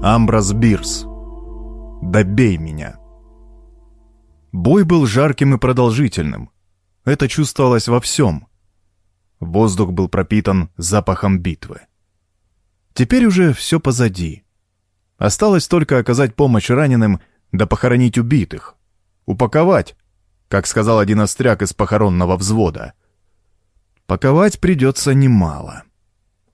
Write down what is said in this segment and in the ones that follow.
Амброс Бирс. «Добей меня». Бой был жарким и продолжительным. Это чувствовалось во всем. Воздух был пропитан запахом битвы. Теперь уже все позади. Осталось только оказать помощь раненым да похоронить убитых. Упаковать, как сказал один остряк из похоронного взвода. Паковать придется немало.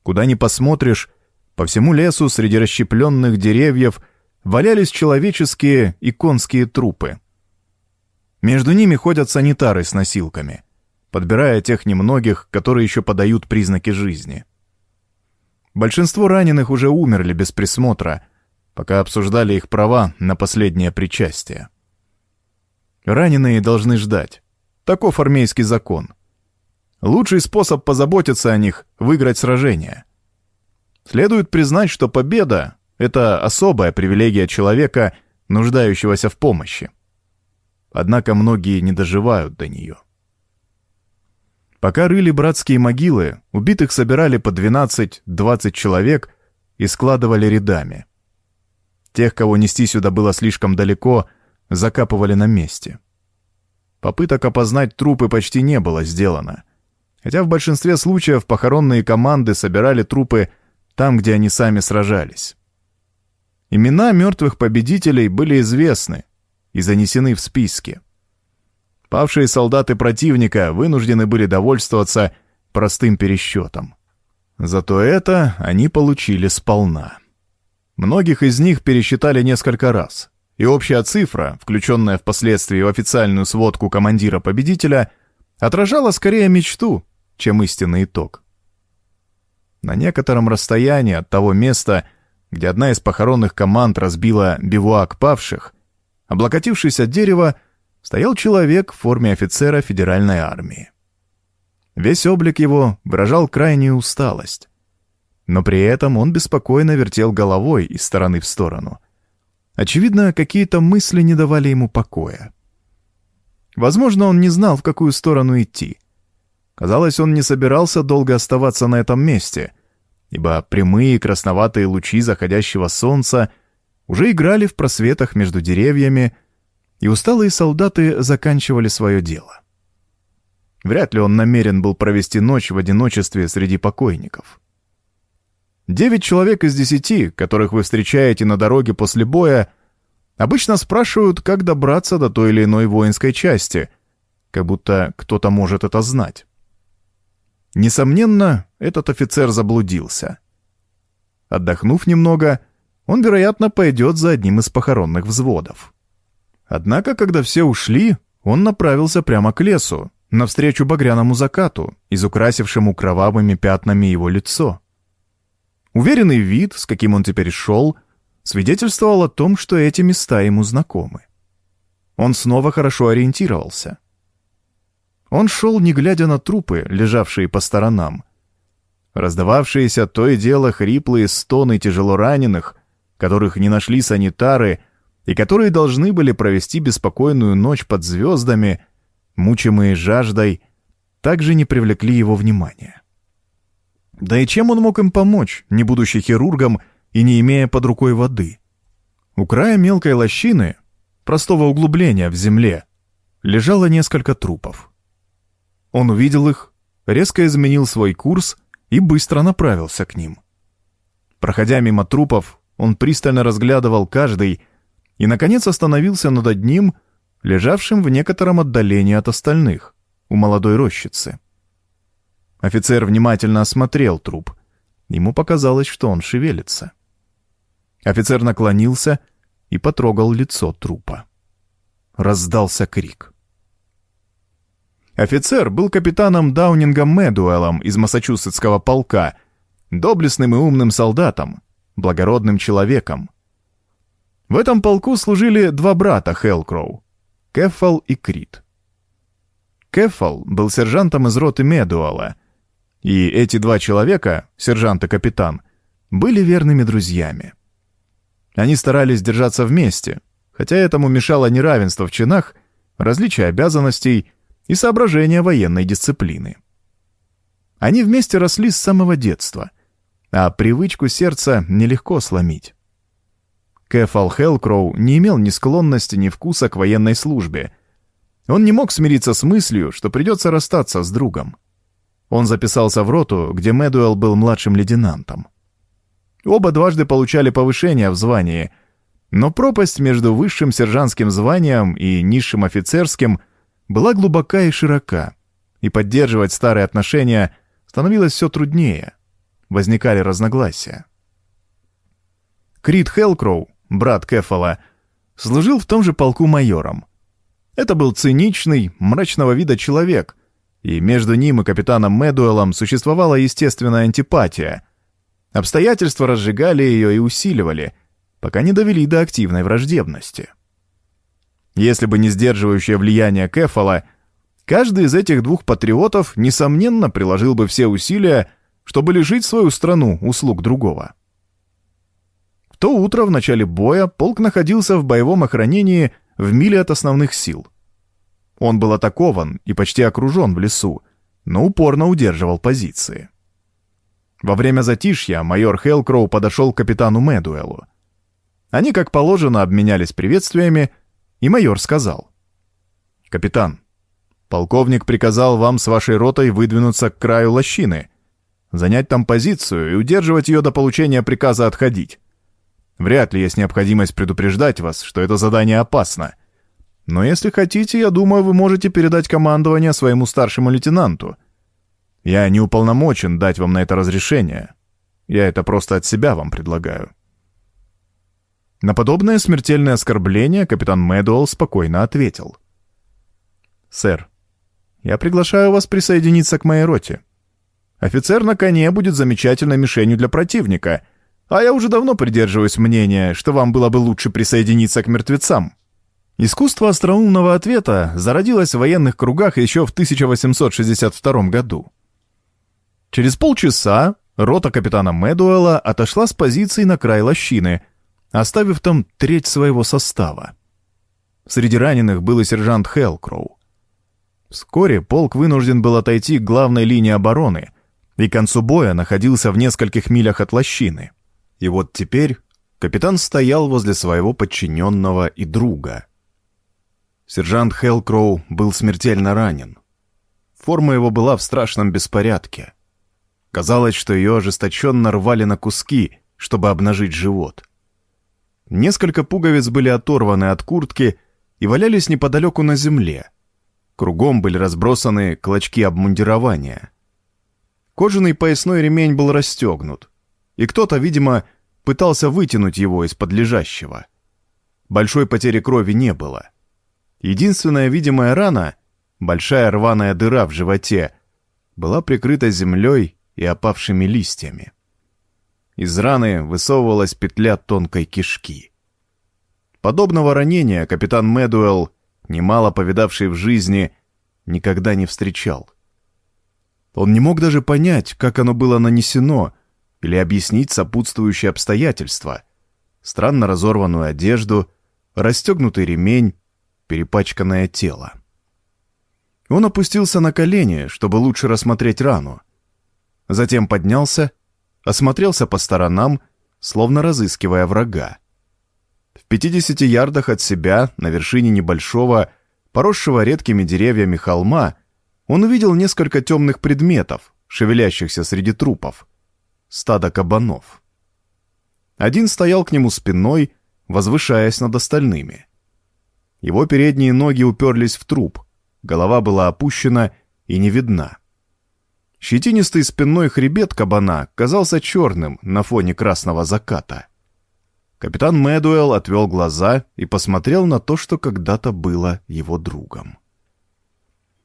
Куда ни посмотришь, по всему лесу среди расщепленных деревьев валялись человеческие и конские трупы. Между ними ходят санитары с носилками, подбирая тех немногих, которые еще подают признаки жизни. Большинство раненых уже умерли без присмотра, пока обсуждали их права на последнее причастие. Раненые должны ждать. Таков армейский закон. Лучший способ позаботиться о них — выиграть сражение — Следует признать, что победа — это особая привилегия человека, нуждающегося в помощи. Однако многие не доживают до нее. Пока рыли братские могилы, убитых собирали по 12-20 человек и складывали рядами. Тех, кого нести сюда было слишком далеко, закапывали на месте. Попыток опознать трупы почти не было сделано, хотя в большинстве случаев похоронные команды собирали трупы там, где они сами сражались. Имена мертвых победителей были известны и занесены в списки. Павшие солдаты противника вынуждены были довольствоваться простым пересчетом. Зато это они получили сполна. Многих из них пересчитали несколько раз, и общая цифра, включенная впоследствии в официальную сводку командира-победителя, отражала скорее мечту, чем истинный итог. На некотором расстоянии от того места, где одна из похоронных команд разбила бивуак павших, облокотившись от дерева, стоял человек в форме офицера федеральной армии. Весь облик его выражал крайнюю усталость. Но при этом он беспокойно вертел головой из стороны в сторону. Очевидно, какие-то мысли не давали ему покоя. Возможно, он не знал, в какую сторону идти. Казалось, он не собирался долго оставаться на этом месте, ибо прямые красноватые лучи заходящего солнца уже играли в просветах между деревьями, и усталые солдаты заканчивали свое дело. Вряд ли он намерен был провести ночь в одиночестве среди покойников. Девять человек из десяти, которых вы встречаете на дороге после боя, обычно спрашивают, как добраться до той или иной воинской части, как будто кто-то может это знать. Несомненно, этот офицер заблудился. Отдохнув немного, он, вероятно, пойдет за одним из похоронных взводов. Однако, когда все ушли, он направился прямо к лесу, навстречу багряному закату, изукрасившему кровавыми пятнами его лицо. Уверенный вид, с каким он теперь шел, свидетельствовал о том, что эти места ему знакомы. Он снова хорошо ориентировался. Он шел, не глядя на трупы, лежавшие по сторонам. Раздававшиеся то и дело хриплые стоны тяжело раненых, которых не нашли санитары и которые должны были провести беспокойную ночь под звездами, мучимые жаждой, также не привлекли его внимания. Да и чем он мог им помочь, не будучи хирургом и не имея под рукой воды? У края мелкой лощины, простого углубления в земле, лежало несколько трупов. Он увидел их, резко изменил свой курс и быстро направился к ним. Проходя мимо трупов, он пристально разглядывал каждый и, наконец, остановился над одним, лежавшим в некотором отдалении от остальных, у молодой рощицы. Офицер внимательно осмотрел труп. Ему показалось, что он шевелится. Офицер наклонился и потрогал лицо трупа. Раздался крик. Офицер был капитаном Даунингом Мэдуэллом из Массачусетского полка, доблестным и умным солдатом, благородным человеком. В этом полку служили два брата Хелкроу — Кеффал и Крит. Кеффал был сержантом из роты Медуэлла, и эти два человека, сержант и капитан, были верными друзьями. Они старались держаться вместе, хотя этому мешало неравенство в чинах, различие обязанностей — и соображения военной дисциплины. Они вместе росли с самого детства, а привычку сердца нелегко сломить. Кефал Хелкроу не имел ни склонности, ни вкуса к военной службе. Он не мог смириться с мыслью, что придется расстаться с другом. Он записался в роту, где Мэдуэлл был младшим лейтенантом. Оба дважды получали повышение в звании, но пропасть между высшим сержантским званием и низшим офицерским была глубока и широка, и поддерживать старые отношения становилось все труднее. Возникали разногласия. Крит Хелкроу, брат Кефала, служил в том же полку майором. Это был циничный, мрачного вида человек, и между ним и капитаном Медуэлом существовала естественная антипатия. Обстоятельства разжигали ее и усиливали, пока не довели до активной враждебности. Если бы не сдерживающее влияние Кефала, каждый из этих двух патриотов, несомненно, приложил бы все усилия, чтобы лишить свою страну услуг другого то утро в начале боя полк находился в боевом охранении в миле от основных сил. Он был атакован и почти окружен в лесу, но упорно удерживал позиции. Во время затишья майор Хелкроу подошел к капитану Медуэлу. Они, как положено, обменялись приветствиями, и майор сказал. «Капитан, полковник приказал вам с вашей ротой выдвинуться к краю лощины, занять там позицию и удерживать ее до получения приказа отходить. Вряд ли есть необходимость предупреждать вас, что это задание опасно. Но если хотите, я думаю, вы можете передать командование своему старшему лейтенанту. Я не уполномочен дать вам на это разрешение. Я это просто от себя вам предлагаю». На подобное смертельное оскорбление капитан Мэдуэлл спокойно ответил. «Сэр, я приглашаю вас присоединиться к моей роте. Офицер на коне будет замечательной мишенью для противника — а я уже давно придерживаюсь мнения, что вам было бы лучше присоединиться к мертвецам. Искусство остроумного ответа зародилось в военных кругах еще в 1862 году. Через полчаса рота капитана Медуэлла отошла с позиции на край лощины, оставив там треть своего состава. Среди раненых был и сержант Хелкроу. Вскоре полк вынужден был отойти к главной линии обороны и к концу боя находился в нескольких милях от лощины. И вот теперь капитан стоял возле своего подчиненного и друга. Сержант Хелкроу был смертельно ранен. Форма его была в страшном беспорядке. Казалось, что ее ожесточенно рвали на куски, чтобы обнажить живот. Несколько пуговиц были оторваны от куртки и валялись неподалеку на земле. Кругом были разбросаны клочки обмундирования. Кожаный поясной ремень был расстегнут и кто-то, видимо, пытался вытянуть его из-под лежащего. Большой потери крови не было. Единственная видимая рана, большая рваная дыра в животе, была прикрыта землей и опавшими листьями. Из раны высовывалась петля тонкой кишки. Подобного ранения капитан Медуэлл, немало повидавший в жизни, никогда не встречал. Он не мог даже понять, как оно было нанесено — или объяснить сопутствующие обстоятельства. Странно разорванную одежду, расстегнутый ремень, перепачканное тело. Он опустился на колени, чтобы лучше рассмотреть рану. Затем поднялся, осмотрелся по сторонам, словно разыскивая врага. В 50 ярдах от себя, на вершине небольшого, поросшего редкими деревьями холма, он увидел несколько темных предметов, шевелящихся среди трупов стадо кабанов. Один стоял к нему спиной, возвышаясь над остальными. Его передние ноги уперлись в труп, голова была опущена и не видна. Щетинистый спинной хребет кабана казался черным на фоне красного заката. Капитан Мэдуэлл отвел глаза и посмотрел на то, что когда-то было его другом.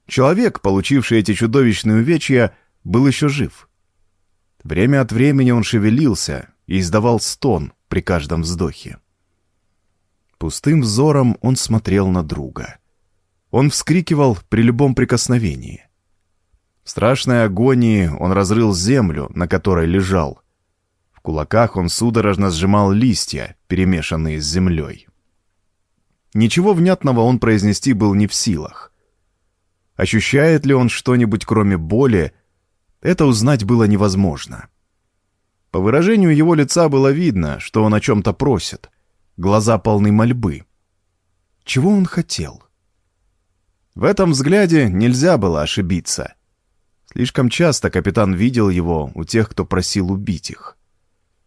Человек, получивший эти чудовищные увечья, был еще жив — Время от времени он шевелился и издавал стон при каждом вздохе. Пустым взором он смотрел на друга. Он вскрикивал при любом прикосновении. Страшной агонии он разрыл землю, на которой лежал. В кулаках он судорожно сжимал листья, перемешанные с землей. Ничего внятного он произнести был не в силах. Ощущает ли он что-нибудь кроме боли, это узнать было невозможно. По выражению его лица было видно, что он о чем-то просит, глаза полны мольбы. Чего он хотел? В этом взгляде нельзя было ошибиться. Слишком часто капитан видел его у тех, кто просил убить их.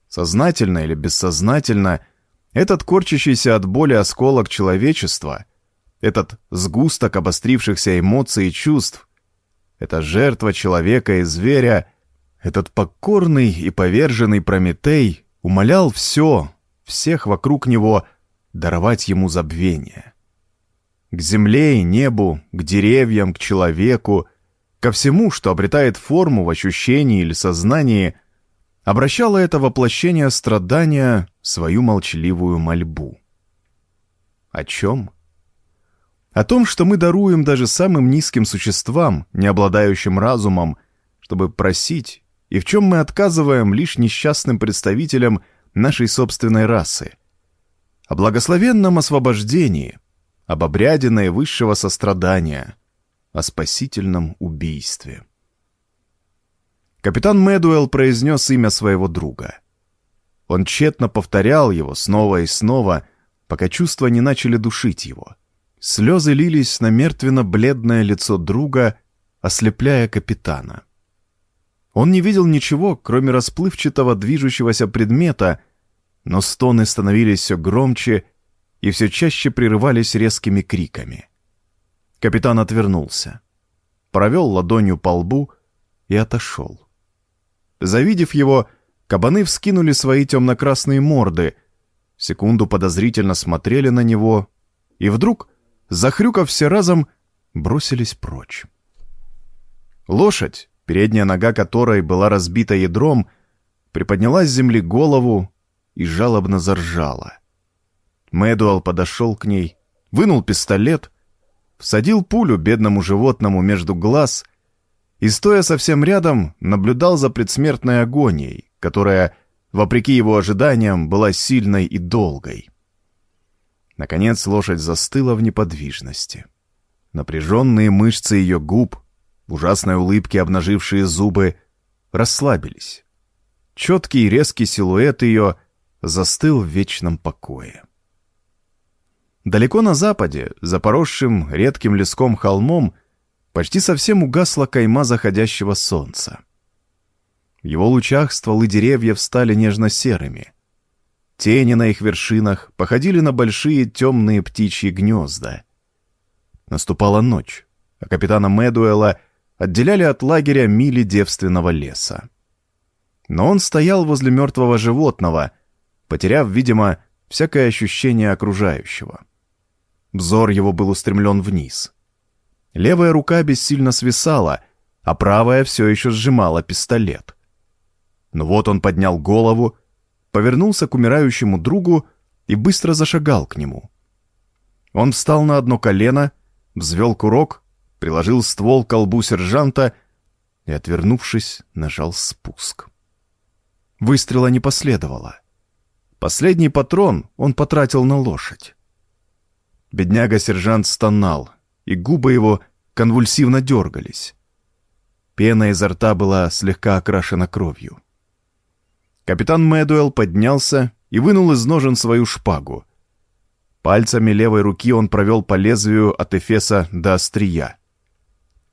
Сознательно или бессознательно, этот корчащийся от боли осколок человечества, этот сгусток обострившихся эмоций и чувств, эта жертва человека и зверя, этот покорный и поверженный Прометей умолял все, всех вокруг него даровать ему забвение. К земле и небу, к деревьям, к человеку, ко всему, что обретает форму в ощущении или сознании, обращало это воплощение страдания в свою молчаливую мольбу. О чем? О том, что мы даруем даже самым низким существам, не обладающим разумом, чтобы просить, и в чем мы отказываем лишь несчастным представителям нашей собственной расы. О благословенном освобождении, об обряде наивысшего сострадания, о спасительном убийстве. Капитан Мэдуэлл произнес имя своего друга. Он тщетно повторял его снова и снова, пока чувства не начали душить его. Слезы лились на мертвенно-бледное лицо друга, ослепляя капитана. Он не видел ничего, кроме расплывчатого движущегося предмета, но стоны становились все громче и все чаще прерывались резкими криками. Капитан отвернулся, провел ладонью по лбу и отошел. Завидев его, кабаны вскинули свои темно-красные морды, секунду подозрительно смотрели на него и вдруг, захрюкав все разом, бросились прочь. Лошадь, передняя нога которой была разбита ядром, приподняла с земли голову и жалобно заржала. Мэдуал подошел к ней, вынул пистолет, всадил пулю бедному животному между глаз и, стоя совсем рядом, наблюдал за предсмертной агонией, которая, вопреки его ожиданиям, была сильной и долгой. Наконец лошадь застыла в неподвижности. Напряженные мышцы ее губ, в ужасной улыбке обнажившие зубы, расслабились. Четкий и резкий силуэт ее застыл в вечном покое. Далеко на западе, за поросшим редким леском холмом, почти совсем угасла кайма заходящего солнца. В его лучах стволы деревьев стали нежно-серыми. Тени на их вершинах походили на большие темные птичьи гнезда. Наступала ночь, а капитана Медуэла отделяли от лагеря мили девственного леса. Но он стоял возле мертвого животного, потеряв, видимо, всякое ощущение окружающего. Взор его был устремлен вниз — Левая рука бессильно свисала, а правая все еще сжимала пистолет. Но вот он поднял голову, повернулся к умирающему другу и быстро зашагал к нему. Он встал на одно колено, взвел курок, приложил ствол к колбу сержанта и, отвернувшись, нажал спуск. Выстрела не последовало. Последний патрон он потратил на лошадь. Бедняга-сержант стонал — и губы его конвульсивно дергались. Пена изо рта была слегка окрашена кровью. Капитан Мэдуэлл поднялся и вынул из ножен свою шпагу. Пальцами левой руки он провел по лезвию от эфеса до острия.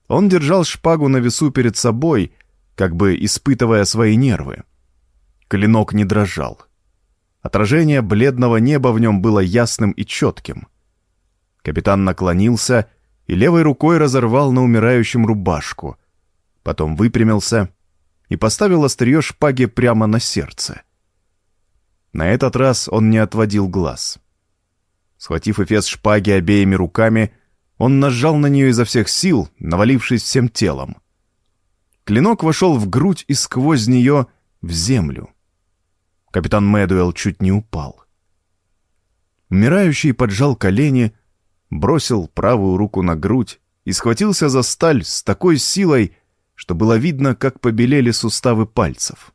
Он держал шпагу на весу перед собой, как бы испытывая свои нервы. Клинок не дрожал. Отражение бледного неба в нем было ясным и четким. Капитан наклонился и левой рукой разорвал на умирающем рубашку. Потом выпрямился и поставил острие шпаги прямо на сердце. На этот раз он не отводил глаз. Схватив эфес шпаги обеими руками, он нажал на нее изо всех сил, навалившись всем телом. Клинок вошел в грудь и сквозь нее в землю. Капитан Мэдуэлл чуть не упал. Умирающий поджал колени, бросил правую руку на грудь и схватился за сталь с такой силой, что было видно, как побелели суставы пальцев.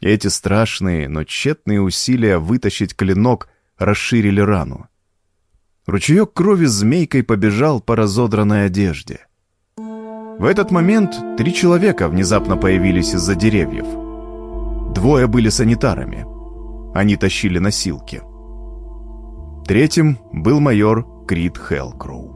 Эти страшные, но тщетные усилия вытащить клинок расширили рану. Ручеек крови змейкой побежал по разодранной одежде. В этот момент три человека внезапно появились из-за деревьев. Двое были санитарами. Они тащили носилки. Третьим был майор Крит Хелкроу.